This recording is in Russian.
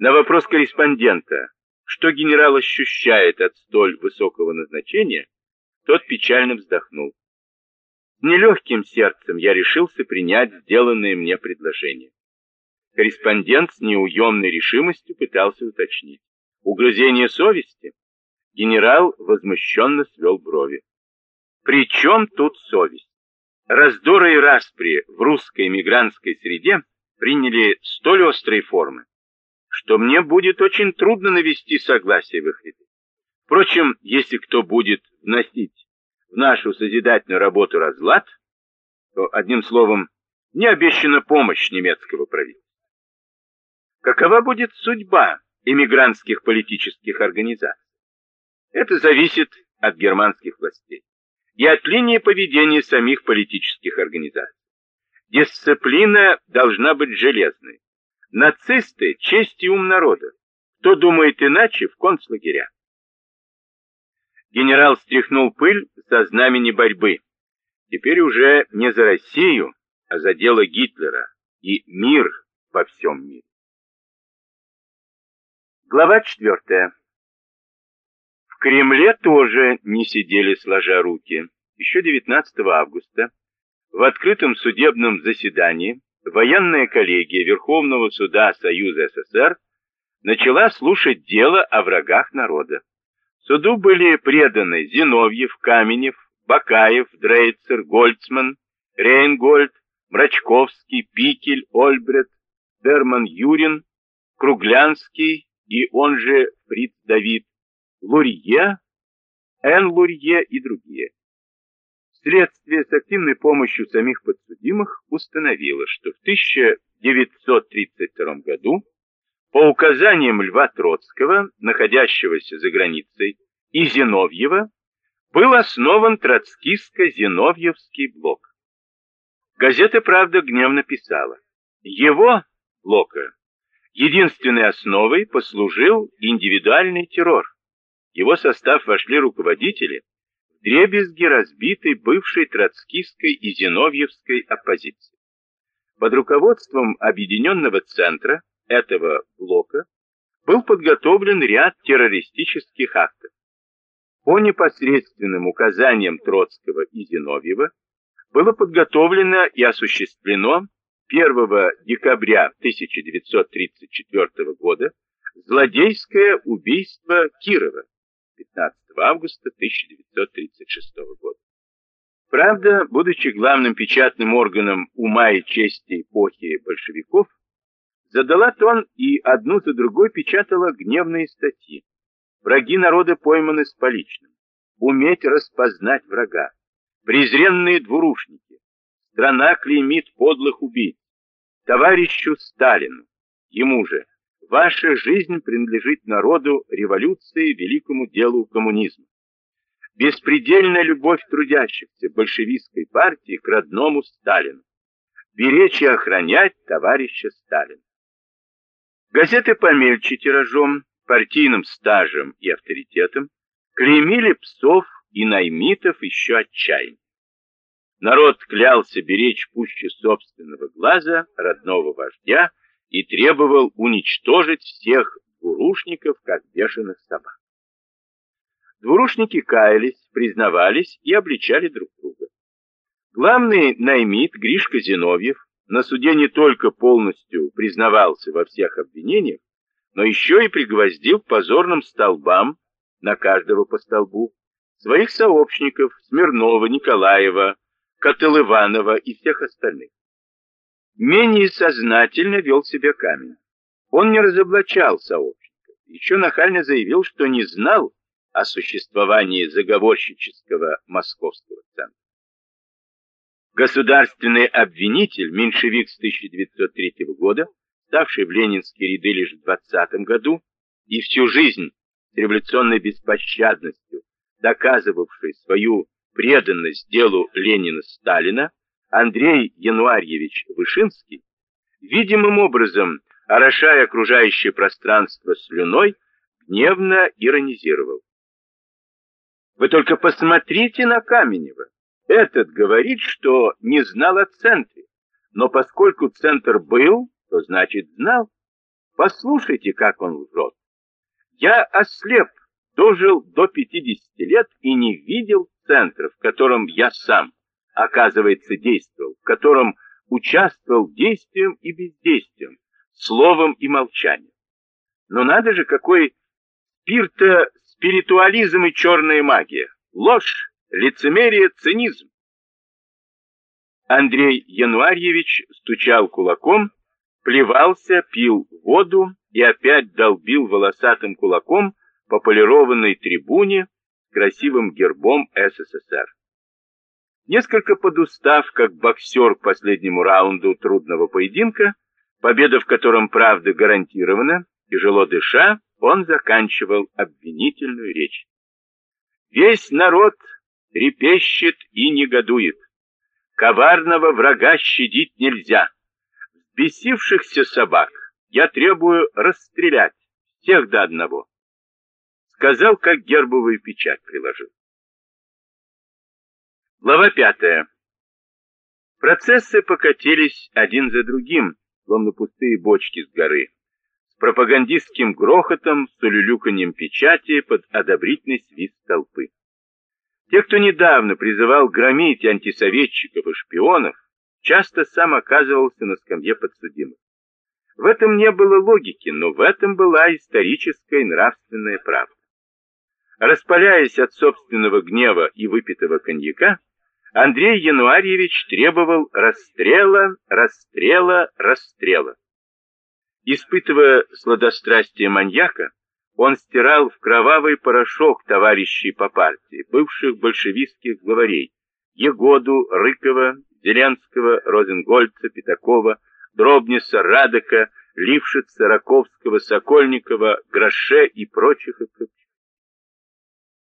На вопрос корреспондента, что генерал ощущает от столь высокого назначения, тот печально вздохнул. С нелегким сердцем я решился принять сделанное мне предложение. Корреспондент с неуемной решимостью пытался уточнить. Угрызение совести? Генерал возмущенно свел брови. При чем тут совесть? Раздоры и распри в русской эмигрантской среде приняли столь острые формы, что мне будет очень трудно навести согласие в их ряды. Впрочем, если кто будет вносить в нашу созидательную работу разлад, то, одним словом, не обещана помощь немецкого правительства. Какова будет судьба эмигрантских политических организаций? Это зависит от германских властей и от линии поведения самих политических организаций. Дисциплина должна быть железной. Нацисты – честь и ум народа. Кто думает иначе, в концлагеря. Генерал стряхнул пыль со знамени борьбы. Теперь уже не за Россию, а за дело Гитлера и мир во всем мире. Глава четвертая. В Кремле тоже не сидели сложа руки. Еще 19 августа в открытом судебном заседании военная коллегия Верховного суда Союза СССР начала слушать дело о врагах народа. Суду были преданы Зиновьев, Каменев, Бакаев, Дрейцер, Гольцман, Рейнгольд, Мрачковский, Пикель, Ольбрет, Дерман Юрин, Круглянский и он же Фриц Давид, Лурье, Н. Лурье и другие. Следствие с активной помощью самих подсудимых установило, что в 1932 году по указаниям Льва Троцкого, находящегося за границей, и Зиновьева, был основан троцкистско-зиновьевский блок. Газета «Правда» гневно писала, его, блока, единственной основой послужил индивидуальный террор. Его состав вошли руководители, дребезги разбитой бывшей троцкистской и зиновьевской оппозиции. Под руководством Объединенного центра этого блока был подготовлен ряд террористических актов. По непосредственным указаниям Троцкого и Зиновьева было подготовлено и осуществлено 1 декабря 1934 года злодейское убийство Кирова 15 августа 1936 года. Правда, будучи главным печатным органом ума и чести эпохи большевиков, задала тон и одну за другой печатала гневные статьи. Враги народа пойманы с поличным. Уметь распознать врага. Презренные двурушники. Страна клеймит подлых убийц. Товарищу Сталину. Ему же. Ваша жизнь принадлежит народу, революции, великому делу коммунизма. Беспредельная любовь трудящихся большевистской партии к родному Сталину. Беречь и охранять товарища Сталина. Газеты помельче тиражом, партийным стажем и авторитетом клеймили псов и наймитов еще отчаяннее. Народ клялся беречь пуще собственного глаза родного вождя и требовал уничтожить всех двурушников, как бешеных собак. Двурушники каялись, признавались и обличали друг друга. Главный наймит Гришка Зиновьев на суде не только полностью признавался во всех обвинениях, но еще и пригвоздил к позорным столбам, на каждого по столбу, своих сообщников Смирнова, Николаева, Котелыванова и всех остальных. Менее сознательно вел себя Камень. Он не разоблачал сообщников, еще нахально заявил, что не знал о существовании заговорщического московского центра. Государственный обвинитель, меньшевик с 1903 года, ставший в ленинские ряды лишь в 20 году и всю жизнь с революционной беспощадностью доказывавший свою преданность делу Ленина-Сталина, Андрей Януарьевич Вышинский, видимым образом, орошая окружающее пространство слюной, гневно иронизировал. Вы только посмотрите на Каменева. Этот говорит, что не знал о центре, но поскольку центр был, то значит знал. Послушайте, как он лжет. Я ослеп, дожил до 50 лет и не видел центра, в котором я сам, оказывается, действовал, в котором участвовал действием и бездействием, словом и молчанием. Но надо же, какой спирта спиритуализм и черная магия, ложь, лицемерие, цинизм. Андрей Януарьевич стучал кулаком, плевался, пил воду и опять долбил волосатым кулаком по полированной трибуне красивым гербом СССР. Несколько подустав, как боксер к последнему раунду трудного поединка, победа в котором, правда, гарантирована, тяжело дыша, он заканчивал обвинительную речь. Весь народ трепещет и негодует. Коварного врага щадить нельзя. Взбесившихся собак я требую расстрелять всех до одного. Сказал, как гербовую печать приложил. Глава пятая. Процессы покатились один за другим, словно пустые бочки с горы, с пропагандистским грохотом, с улюлюканьем печати под одобрительный свист толпы. Те, кто недавно призывал громить антисоветчиков и шпионов, часто сам оказывался на скамье подсудимых. В этом не было логики, но в этом была историческая и нравственная правда. Распаляясь от собственного гнева и выпитого коньяка, Андрей Януарьевич требовал расстрела, расстрела, расстрела. Испытывая сладострастие маньяка, он стирал в кровавый порошок товарищей по партии, бывших большевистских главарей, Егоду, Рыкова, Зеленского, Розенгольца, Пятакова, Дробниса, Радока, Лившица, Раковского, Сокольникова, Гроше и прочих и.